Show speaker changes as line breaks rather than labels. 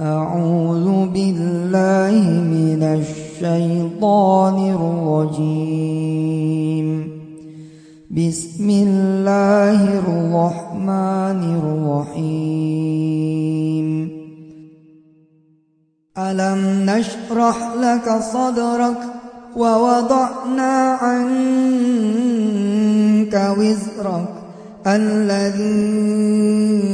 أعوذ بالله من الشيطان الرجيم. بسم الله الرحمن الرحيم. ألم نشرح لك صدرك ووضعنا عنك وزرك الذي